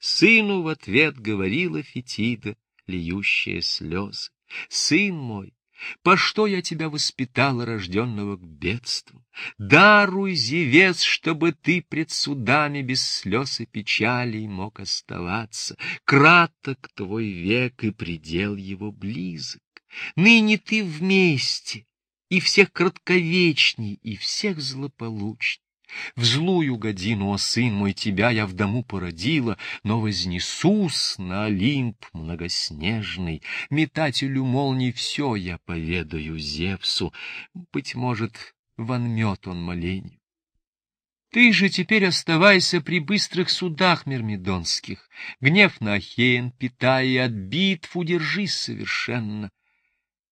Сыну в ответ говорила Фетида, льющая слезы. Сын мой, по что я тебя воспитала, рожденного к бедству? Даруй, Зевес, чтобы ты пред судами без слез и печалей мог оставаться. Краток твой век, и предел его близок. Ныне ты вместе, и всех кратковечней, и всех злополучней. В злую годину, о сын мой, тебя я в дому породила, но вознесусь на Олимп многоснежный. Метателю молний все я поведаю Зевсу, быть может, вонмет он моленью. Ты же теперь оставайся при быстрых судах мирмидонских, гнев на Ахеен питая и от битв удержись совершенно.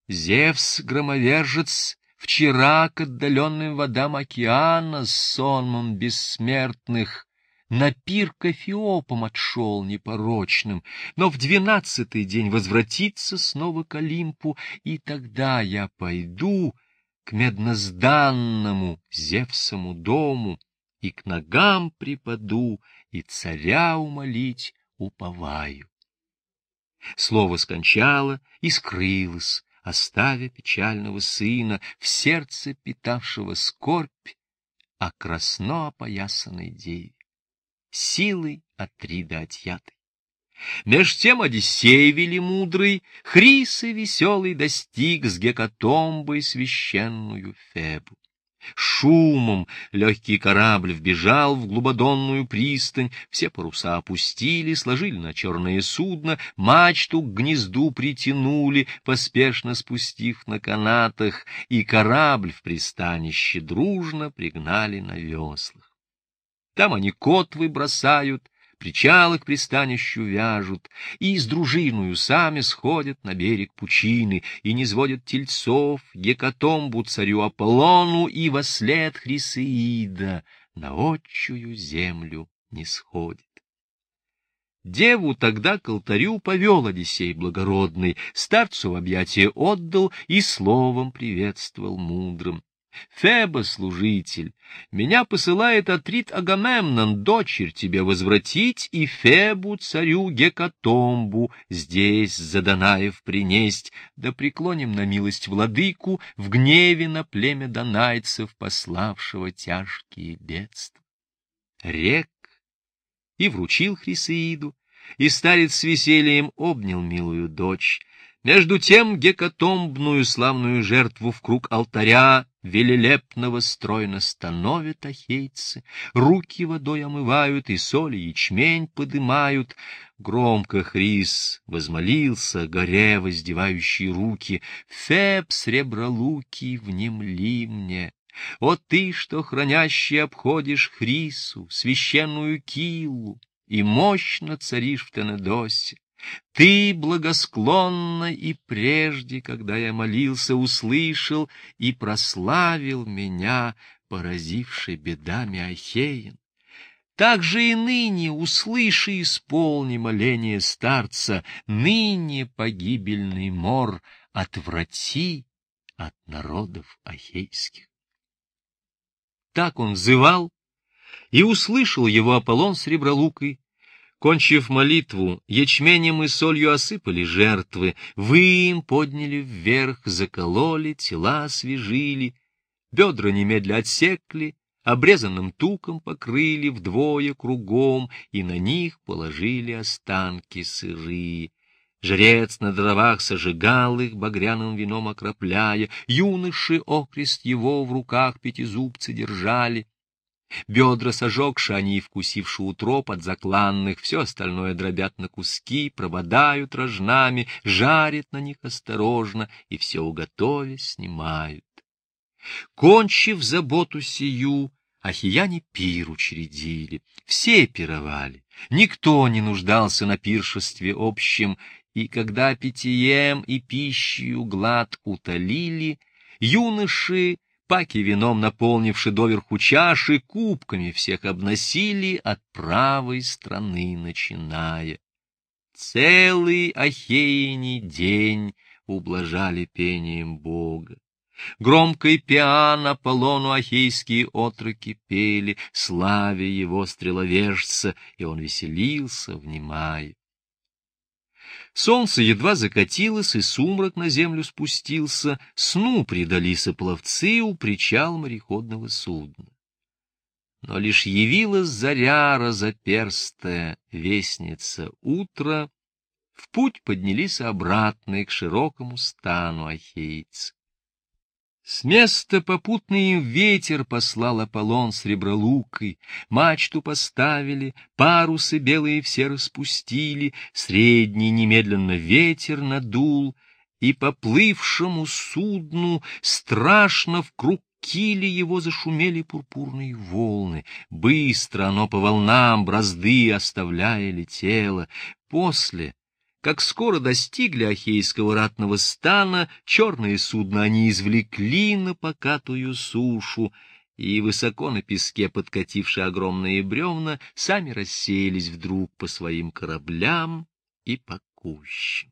Зевс, громовержец, Вчера к отдаленным водам океана с сонмом бессмертных на пир к Эфиопам отшел непорочным, но в двенадцатый день возвратится снова к Олимпу, и тогда я пойду к меднозданному Зевсому дому и к ногам припаду, и царя умолить уповаю. Слово скончало и скрылось, оставя печального сына, в сердце питавшего скорбь, о красно опоясанной деве, силой Атрида отъятой. Меж тем Одиссей велимудрый, Хрисы веселый достиг с гекатомбой священную Фебу. Шумом легкий корабль вбежал в глубодонную пристань, все паруса опустили, сложили на черное судно, мачту к гнезду притянули, поспешно спустив на канатах, и корабль в пристанище дружно пригнали на веслах. Там они котвы бросают, причалы к пристанищу вяжут, и с дружиною сами сходят на берег пучины, и не сводят тельцов, гекатомбу царю Аполлону, и во след Хрисеида на отчую землю не сходит. Деву тогда к алтарю повел Одиссей благородный, старцу в объятие отдал и словом приветствовал мудрым. Феба, служитель, меня посылает Атрит Агамемнон, дочерь тебе возвратить, и Фебу, царю Гекатомбу, здесь за Данаев принесть, да преклоним на милость владыку в гневе на племя донайцев, пославшего тяжкие бедства. Рек и вручил Хрисеиду, и старец с весельем обнял милую дочь, между тем гекатомбную славную жертву в круг алтаря велелепного стройно становят ахейцы, руки водой омывают и соль и ячмень подымают. Громко Хрис возмолился, горе воздевающие руки, Феб сребролукий, внемли мне. О ты, что хранящий обходишь Хрису, священную Килу, и мощно царишь в Тенедосе, ты благосклонно и прежде, когда я молился, услышал и прославил меня, поразивший бедами Ахеин. Так же и ныне услыши и исполни моление старца, ныне погибельный мор отврати от народов ахейских. Так он взывал, и услышал его Аполлон сребролукой, Кончив молитву, ячменем и солью осыпали жертвы, вы им подняли вверх, закололи, тела освежили, бедра немедля отсекли, обрезанным туком покрыли вдвое кругом, и на них положили останки сырые. Жрец на дровах сожигал их, багряным вином окропляя, юноши окрест его в руках пятизубцы держали. Бедра сожегши они и вкусивши утроп от закланных, все остальное дробят на куски, прободают рожнами, жарят на них осторожно и все уготовя снимают. Кончив заботу сию, ахияне пир учредили, все пировали, никто не нуждался на пиршестве общем, и когда питьем и пищей глад утолили, юноши Паки вином наполнивши доверху чаши, кубками всех обносили от правой стороны начиная. Целый ахейний день ублажали пением Бога. Громкой пиан Аполлону ахейские отроки пели, славе его стреловежца, и он веселился, внимая. Солнце едва закатилось, и сумрак на землю спустился, сну предались пловцы у причал мореходного судна. Но лишь явилась заря разоперстая, вестница утра, в путь поднялись обратно к широкому стану ахейц. С места попутный ветер послал Аполлон с ребролукой, мачту поставили, парусы белые все распустили, средний немедленно ветер надул, и поплывшему судну страшно в круг кили его зашумели пурпурные волны. Быстро оно по волнам бразды оставляя летело. После как скоро достигли Ахейского ратного стана, черные судна они извлекли на покатую сушу, и, высоко на песке подкатившие огромные бревна, сами рассеялись вдруг по своим кораблям и по кущам.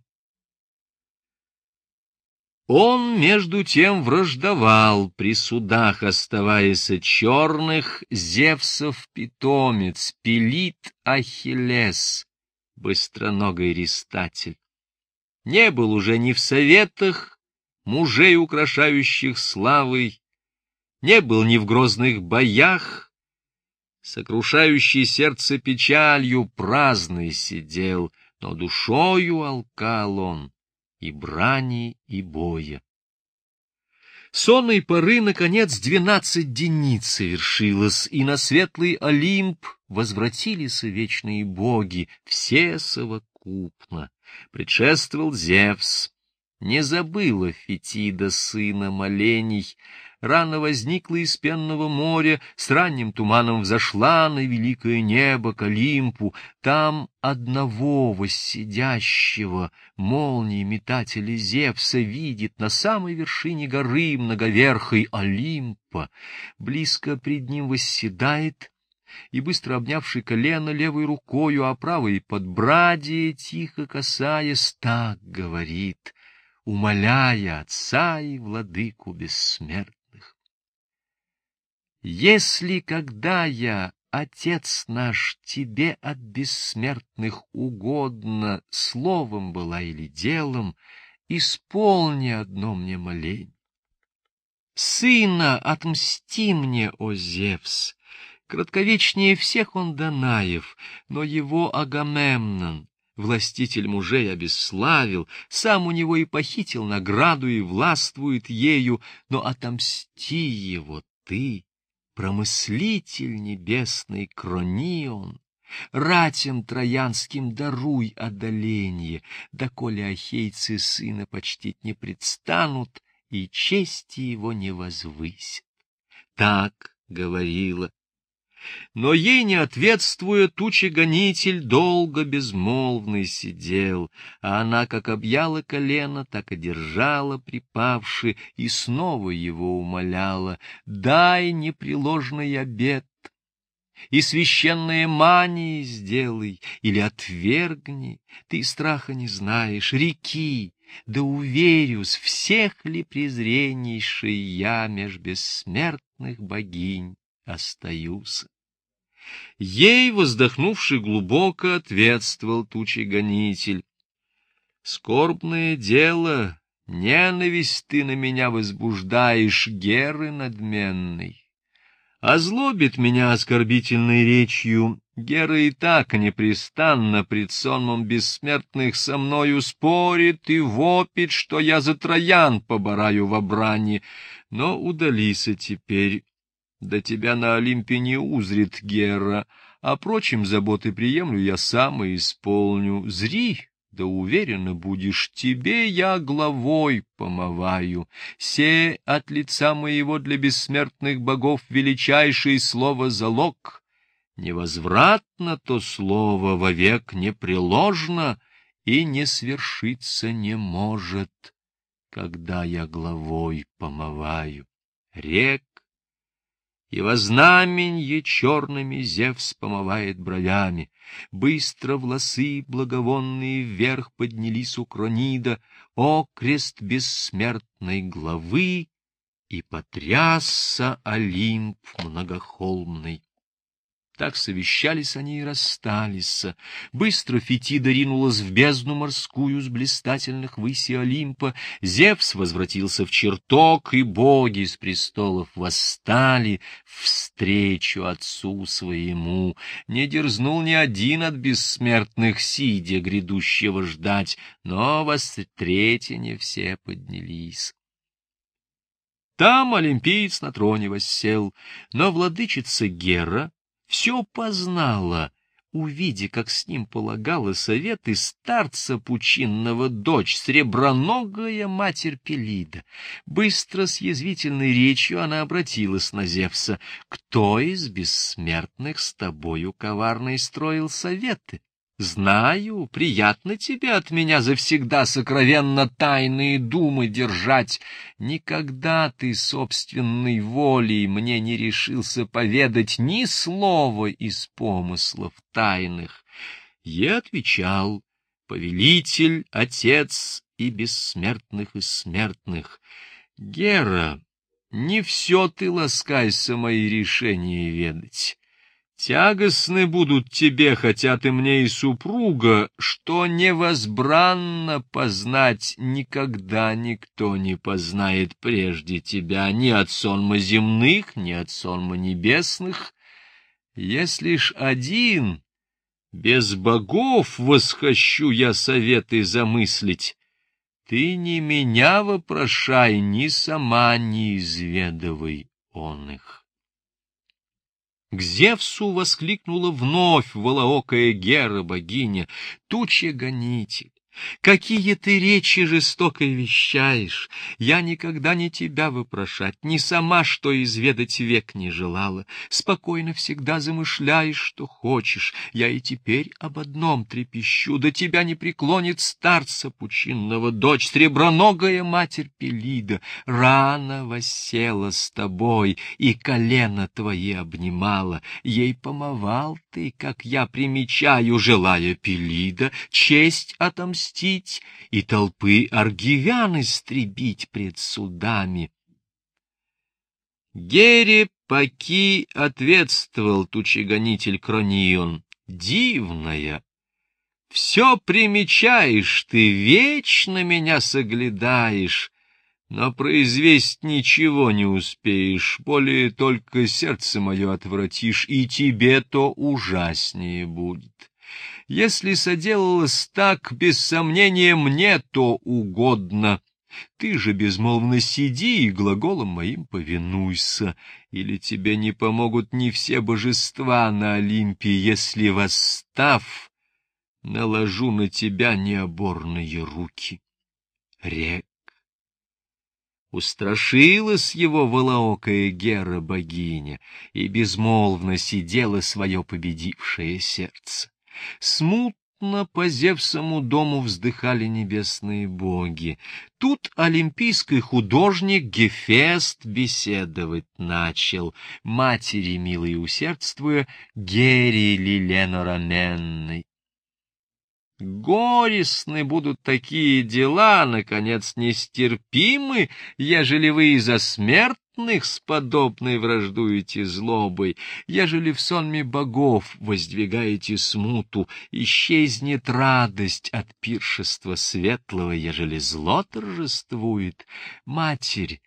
Он, между тем, враждовал при судах, оставаясь черных, Зевсов питомец, Пелит Ахиллес, быстроногой ристатель. Не был уже ни в советах мужей, украшающих славой, не был ни в грозных боях, сокрушающий сердце печалью праздный сидел, но душою алкал он и брани, и боя. Сонной поры, наконец, двенадцать дениц совершилось, и на светлый Олимп возвратились вечные боги, все совокупно. Предшествовал Зевс, не забыла Фетида сына молений, рано возникла из пенного моря, с ранним туманом взошла на великое небо к Олимпу, там одного воссидящего молнии метателя Зевса видит на самой вершине горы многоверхой Олимпа, близко пред ним восседает и, быстро обнявший колено левой рукою, а правой подбрадие, тихо касаясь, так говорит, умоляя Отца и Владыку бессмертных. Если когда я, Отец наш, тебе от бессмертных угодно, словом была или делом, исполни одно мне молень. Сына отмсти мне, о Зевс, Кратковечнее всех он Данаев, но его Агамемнон, властитель мужей, обесславил, сам у него и похитил награду и властвует ею, но отомсти его ты, промыслитель небесный Кронион, ратям троянским даруй одоление, доколе ахейцы сына почтить не предстанут и чести его не возвысят. Так говорила но ей не ответствуя, тучи-гонитель долго безмолвный сидел, а она как объяла колено, так и держала припавши, и снова его умоляла, дай непреложный обет, и священные мании сделай, или отвергни, ты страха не знаешь, реки, да уверюсь, всех ли презреннейший я меж бессмертных богинь остаюсь. Ей, воздохнувший глубоко, ответствовал тучий гонитель. Скорбное дело, ненависть ты на меня возбуждаешь, геры надменный. Озлобит меня оскорбительной речью, Гера и так непрестанно пред сонмом бессмертных со мною спорит и вопит, что я за троян побораю в брани, но удалися теперь до тебя на Олимпе не узрит Гера, а прочим заботы приемлю я сам и исполню. Зри, да уверенно будешь, тебе я главой помываю. Се от лица моего для бессмертных богов величайшее слово залог. Невозвратно то слово вовек непреложно и не свершиться не может, когда я главой помываю. Рек и во знаменье черными Зевс помывает бровями. Быстро волосы благовонные вверх поднялись у Кронида, О, крест бессмертной главы, и потрясся Олимп многохолмный. Так совещались они и расстались. Быстро Фетида ринулась в бездну морскую с блистательных выси Олимпа. Зевс возвратился в чертог, и боги с престолов восстали встречу отцу своему. Не дерзнул ни один от бессмертных, сидя грядущего ждать, но во не все поднялись. Там олимпиец на троне воссел, но владычица Гера все познала, увидя, как с ним полагала советы старца пучинного дочь, среброногая матерь Пелида. Быстро с язвительной речью она обратилась на Зевса. «Кто из бессмертных с тобою коварный строил советы?» Знаю, приятно тебе от меня завсегда сокровенно тайные думы держать. Никогда ты собственной волей мне не решился поведать ни слова из помыслов тайных. Я отвечал, повелитель, отец и бессмертных и смертных. Гера, не все ты ласкайся мои решения ведать. Тягостны будут тебе, хотя ты мне и супруга, что невозбранно познать никогда никто не познает прежде тебя ни от сонма земных, ни от сонма небесных. Если ж один, без богов восхощу я советы замыслить, ты не меня вопрошай, ни сама не изведывай он их. К Зевсу воскликнула вновь волоокая Гера богиня, туча гонитель. Какие ты речи жестокой вещаешь! Я никогда не тебя вопрошать, ни сама, что изведать век не желала. Спокойно всегда замышляешь, что хочешь. Я и теперь об одном трепещу, да тебя не преклонит старца пучинного дочь, среброногая матерь Пелида. Рано воссела с тобой и колено твои обнимала. Ей помывал ты, как я примечаю, желая Пелида, честь отомстить отомстить и толпы аргивян истребить пред судами. Гере Паки ответствовал тучегонитель Кронион. Дивная! Все примечаешь ты, вечно меня соглядаешь, но произвесть ничего не успеешь, более только сердце мое отвратишь, и тебе то ужаснее будет. Если соделалось так, без сомнения, мне то угодно. Ты же безмолвно сиди и глаголом моим повинуйся, или тебе не помогут ни все божества на Олимпе, если, восстав, наложу на тебя необорные руки. Рек. Устрашилась его волоокая Гера-богиня и безмолвно сидела свое победившее сердце. Смутно по Зевсовому дому вздыхали небесные боги. Тут олимпийский художник Гефест беседовать начал, матери милой усердствуя, Гери Лиленораменной. Горестны будут такие дела, наконец, нестерпимы, ежели вы и за смертных с подобной враждуете злобой, ежели в сонме богов воздвигаете смуту, исчезнет радость от пиршества светлого, ежели зло торжествует. Матерь,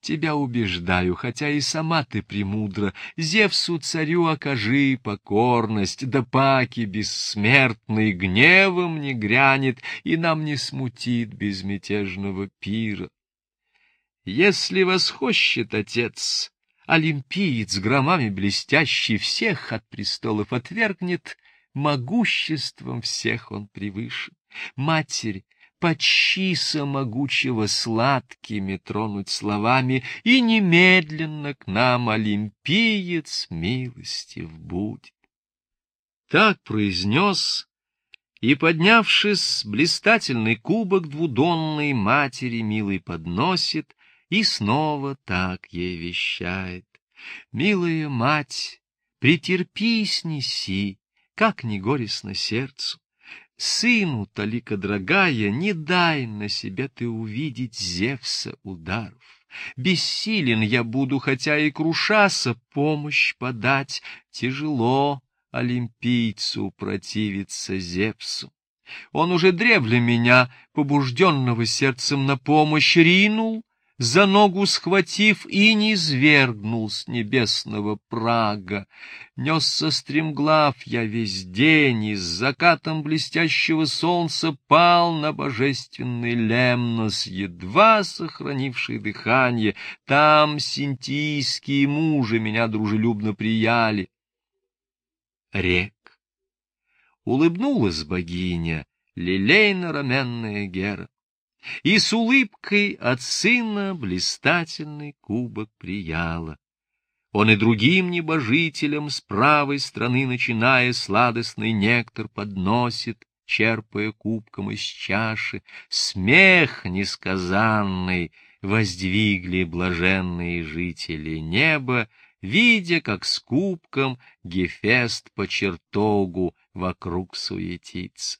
Тебя убеждаю, хотя и сама ты премудра, Зевсу царю окажи покорность, да паки бессмертный гневом не грянет и нам не смутит безмятежного пира. Если восхощет отец, олимпиец громами блестящий всех от престолов отвергнет, могуществом всех он превыше. Матерь, почиса могучего сладкими тронуть словами, и немедленно к нам олимпиец милостив будет. Так произнес, и, поднявшись, блистательный кубок двудонной матери милой подносит, и снова так ей вещает. Милая мать, претерпи снеси, как не горестно сердцу. Сыну, талика дорогая, не дай на себя ты увидеть Зевса ударов. Бессилен я буду, хотя и крушаса, помощь подать. Тяжело олимпийцу противиться Зевсу. Он уже древле меня, побужденного сердцем на помощь, ринул, за ногу схватив и не свергнул с небесного прага. Несся стремглав я весь день, и с закатом блестящего солнца пал на божественный Лемнос, едва сохранивший дыхание. Там синтийские мужи меня дружелюбно прияли. Рек. Улыбнулась богиня, лилейно-раменная Гера и с улыбкой от сына блистательный кубок прияла. Он и другим небожителям с правой стороны, начиная сладостный нектар, подносит, черпая кубком из чаши. Смех несказанный воздвигли блаженные жители неба, видя, как с кубком Гефест по чертогу вокруг суетится.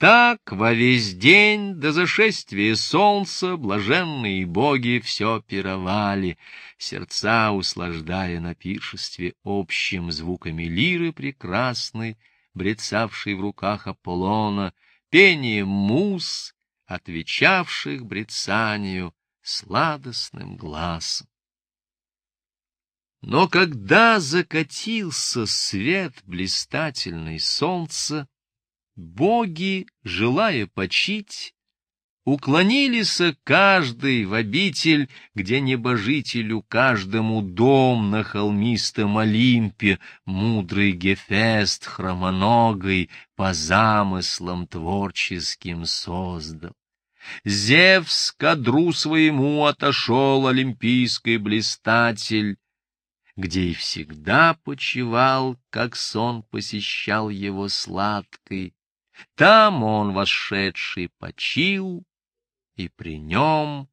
Так во весь день до зашествия солнца блаженные боги все пировали, сердца услаждая на пиршестве общим звуками лиры прекрасной, брецавшей в руках Аполлона, пением мус, отвечавших брецанию сладостным глазом. Но когда закатился свет блистательный солнца, боги, желая почить, уклонились каждый в обитель, где небожителю каждому дом на холмистом Олимпе мудрый Гефест хромоногой по замыслам творческим создал. Зевс к одру своему отошел олимпийский блистатель, где и всегда почивал, как сон посещал его сладкий, там он, вошедший, почил, и при нем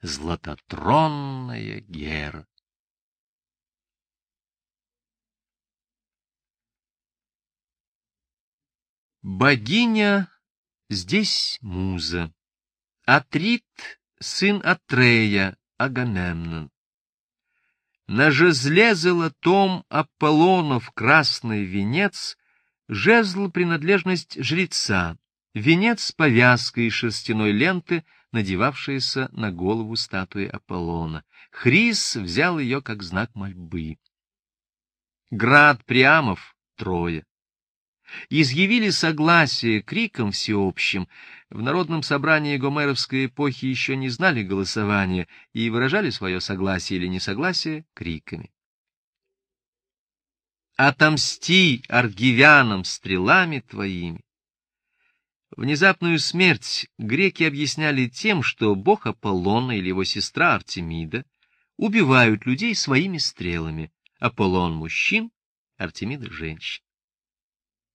златотронная Гера. Богиня здесь муза, Атрит — сын Атрея, Агамемнон. На жезле золотом Аполлонов красный венец Жезл — принадлежность жреца, венец с повязкой из шерстяной ленты, надевавшаяся на голову статуи Аполлона. Хрис взял ее как знак мольбы. Град Приамов — трое. Изъявили согласие криком всеобщим. В народном собрании гомеровской эпохи еще не знали голосования и выражали свое согласие или несогласие криками. Отомсти аргивянам стрелами твоими. Внезапную смерть греки объясняли тем, что бог Аполлона или его сестра Артемида убивают людей своими стрелами. Аполлон — мужчин, Артемида — женщин.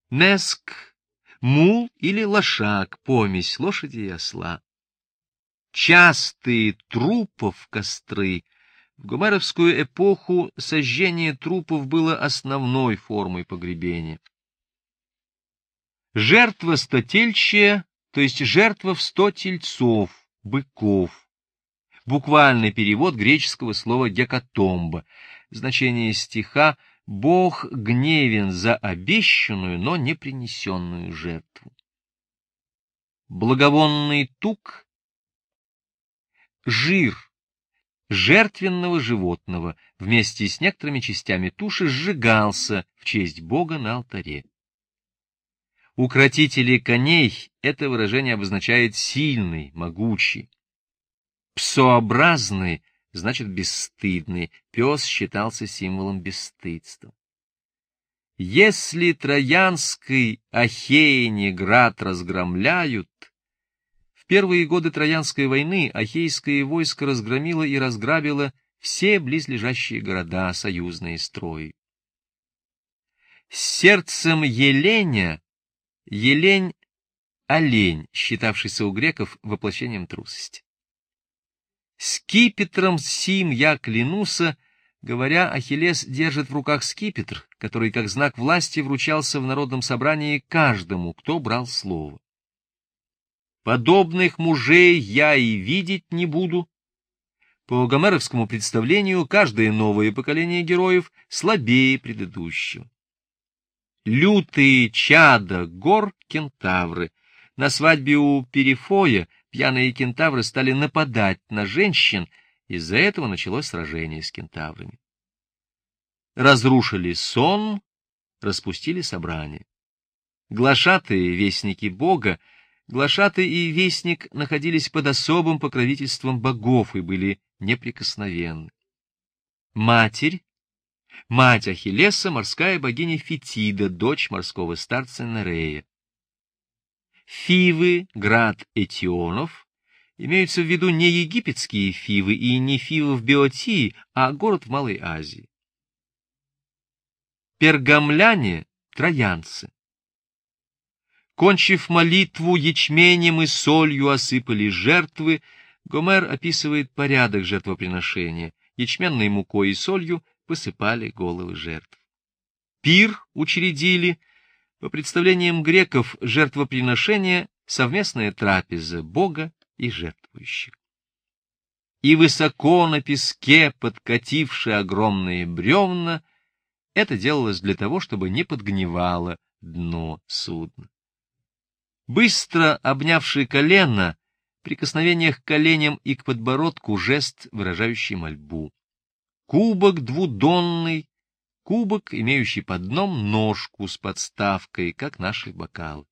Неск — мул или лошак, помесь лошади и осла. Частые трупов костры в гомеровскую эпоху сожжение трупов было основной формой погребения. Жертва стотельчая, то есть жертва в сто тельцов, быков. Буквальный перевод греческого слова «гекатомба». Значение стиха «Бог гневен за обещанную, но не принесенную жертву». Благовонный тук — жир, жертвенного животного вместе с некоторыми частями туши сжигался в честь Бога на алтаре. Укротители коней это выражение обозначает сильный, могучий. Псообразный значит бесстыдный, пес считался символом бесстыдства. Если Троянской Ахеине град разгромляют, в первые годы Троянской войны Ахейское войско разгромило и разграбило все близлежащие города, союзные строи. Сердцем Еленя, Елень — олень, считавшийся у греков воплощением трусости. Скипетром сим я клянуся, говоря, Ахиллес держит в руках скипетр, который как знак власти вручался в народном собрании каждому, кто брал слово. Подобных мужей я и видеть не буду. По гомеровскому представлению, каждое новое поколение героев слабее предыдущего. Лютые чада гор — кентавры. На свадьбе у Перифоя пьяные кентавры стали нападать на женщин, из-за этого началось сражение с кентаврами. Разрушили сон, распустили собрание. Глашатые, вестники Бога, Глашатый и Вестник находились под особым покровительством богов и были неприкосновенны. Матерь, мать Ахиллеса, морская богиня Фетида, дочь морского старца Нерея. Фивы, град Этионов, имеются в виду не египетские Фивы и не Фивы в Биотии, а город в Малой Азии. Пергамляне — троянцы. Кончив молитву, ячменем и солью осыпали жертвы, Гомер описывает порядок жертвоприношения. Ячменной мукой и солью посыпали головы жертв. Пир учредили. По представлениям греков, жертвоприношение — совместная трапеза Бога и жертвующих. И высоко на песке, подкатившие огромные бревна, это делалось для того, чтобы не подгнивало дно судна. Быстро обнявший колено, прикосновение к коленям и к подбородку жест, выражающий мольбу. Кубок двудонный, кубок, имеющий под дном ножку с подставкой, как наши бокалы.